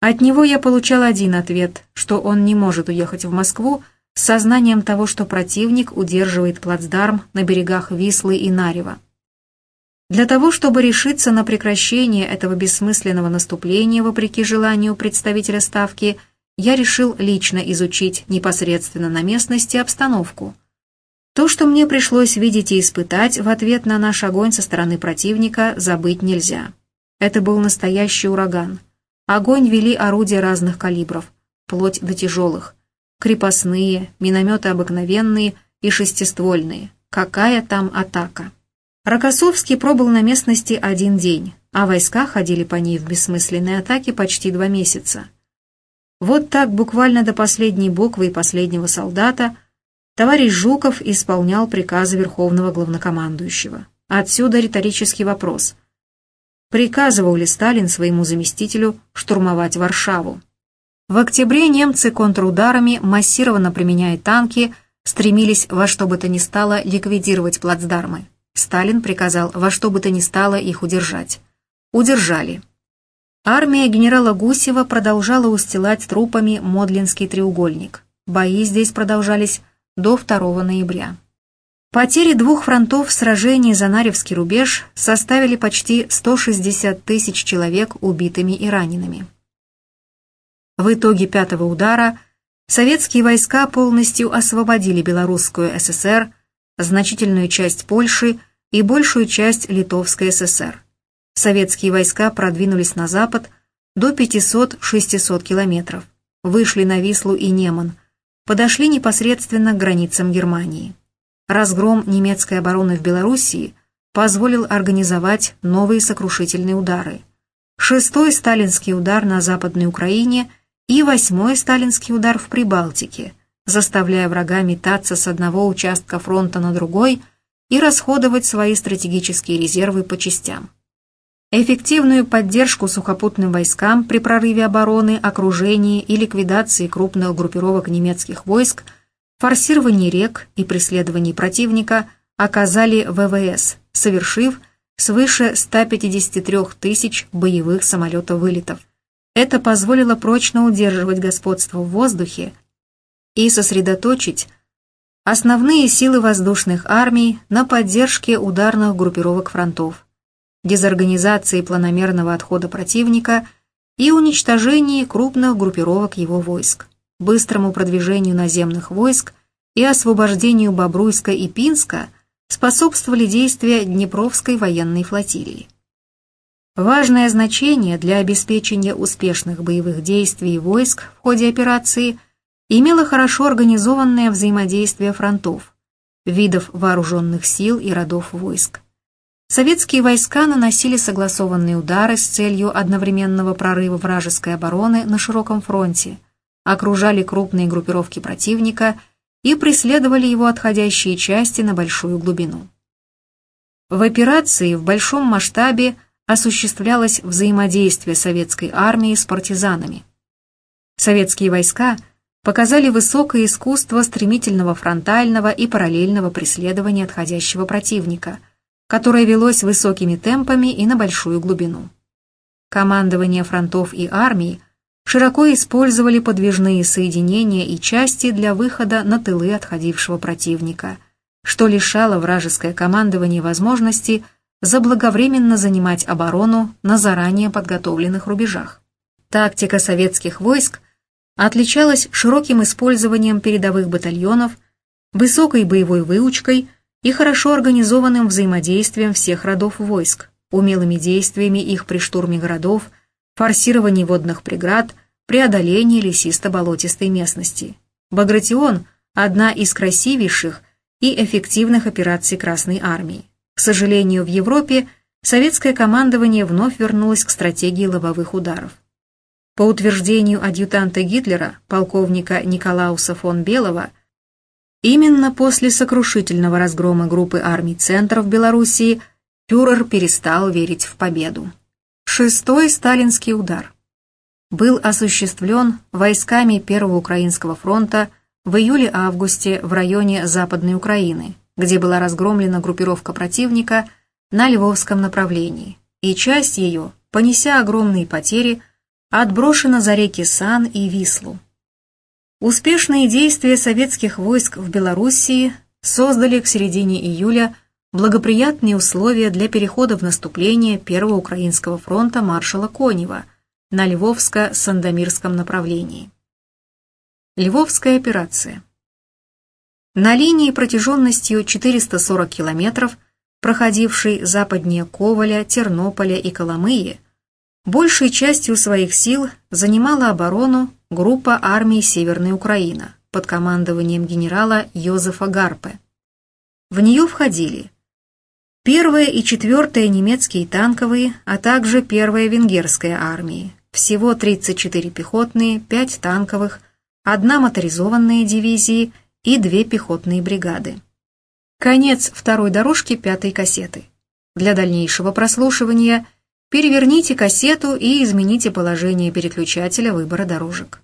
От него я получал один ответ, что он не может уехать в Москву с сознанием того, что противник удерживает плацдарм на берегах Вислы и Нарева. Для того, чтобы решиться на прекращение этого бессмысленного наступления вопреки желанию представителя Ставки, я решил лично изучить непосредственно на местности обстановку. То, что мне пришлось видеть и испытать в ответ на наш огонь со стороны противника, забыть нельзя. Это был настоящий ураган. Огонь вели орудия разных калибров, вплоть до тяжелых. Крепостные, минометы обыкновенные и шестиствольные. Какая там атака! Рокоссовский пробыл на местности один день, а войска ходили по ней в бессмысленной атаке почти два месяца. Вот так буквально до последней буквы и последнего солдата товарищ Жуков исполнял приказы Верховного Главнокомандующего. Отсюда риторический вопрос. Приказывал ли Сталин своему заместителю штурмовать Варшаву? В октябре немцы контрударами, массированно применяя танки, стремились во что бы то ни стало ликвидировать плацдармы. Сталин приказал во что бы то ни стало их удержать. Удержали. Армия генерала Гусева продолжала устилать трупами Модлинский треугольник. Бои здесь продолжались до 2 ноября. Потери двух фронтов в сражении за Наревский рубеж составили почти 160 тысяч человек убитыми и ранеными. В итоге пятого удара советские войска полностью освободили Белорусскую ССР, значительную часть Польши и большую часть Литовской ССР. Советские войска продвинулись на запад до 500-600 километров, вышли на Вислу и Неман, подошли непосредственно к границам Германии. Разгром немецкой обороны в Белоруссии позволил организовать новые сокрушительные удары. Шестой сталинский удар на Западной Украине и восьмой сталинский удар в Прибалтике, заставляя врага метаться с одного участка фронта на другой и расходовать свои стратегические резервы по частям. Эффективную поддержку сухопутным войскам при прорыве обороны, окружении и ликвидации крупных группировок немецких войск – форсировании рек и преследовании противника оказали ВВС, совершив свыше 153 тысяч боевых самолетов-вылетов. Это позволило прочно удерживать господство в воздухе и сосредоточить основные силы воздушных армий на поддержке ударных группировок фронтов, дезорганизации планомерного отхода противника и уничтожении крупных группировок его войск быстрому продвижению наземных войск и освобождению Бобруйска и Пинска способствовали действия Днепровской военной флотилии. Важное значение для обеспечения успешных боевых действий войск в ходе операции имело хорошо организованное взаимодействие фронтов, видов вооруженных сил и родов войск. Советские войска наносили согласованные удары с целью одновременного прорыва вражеской обороны на широком фронте – окружали крупные группировки противника и преследовали его отходящие части на большую глубину. В операции в большом масштабе осуществлялось взаимодействие советской армии с партизанами. Советские войска показали высокое искусство стремительного фронтального и параллельного преследования отходящего противника, которое велось высокими темпами и на большую глубину. Командование фронтов и армий – широко использовали подвижные соединения и части для выхода на тылы отходившего противника, что лишало вражеское командование возможности заблаговременно занимать оборону на заранее подготовленных рубежах. Тактика советских войск отличалась широким использованием передовых батальонов, высокой боевой выучкой и хорошо организованным взаимодействием всех родов войск, умелыми действиями их при штурме городов – форсировании водных преград, преодолении лесисто-болотистой местности. Багратион – одна из красивейших и эффективных операций Красной Армии. К сожалению, в Европе советское командование вновь вернулось к стратегии лобовых ударов. По утверждению адъютанта Гитлера, полковника Николауса фон Белого, именно после сокрушительного разгрома группы армий «Центр» в Белоруссии фюрер перестал верить в победу. Шестой сталинский удар был осуществлен войсками Первого Украинского фронта в июле-августе в районе Западной Украины, где была разгромлена группировка противника на Львовском направлении, и часть ее, понеся огромные потери, отброшена за реки Сан и Вислу. Успешные действия советских войск в Белоруссии создали к середине июля благоприятные условия для перехода в наступление Первого Украинского фронта маршала Конева на Львовско-Сандомирском направлении. Львовская операция. На линии протяженностью 440 километров, проходившей западнее Коваля, Тернополя и Коломыи, большей частью своих сил занимала оборону группа армий Северной Украины под командованием генерала Йозефа Гарпе. В нее входили Первая и четвертая немецкие танковые, а также первая венгерская армии. Всего 34 пехотные, 5 танковых, одна моторизованная дивизии и две пехотные бригады. Конец второй дорожки пятой кассеты. Для дальнейшего прослушивания переверните кассету и измените положение переключателя выбора дорожек.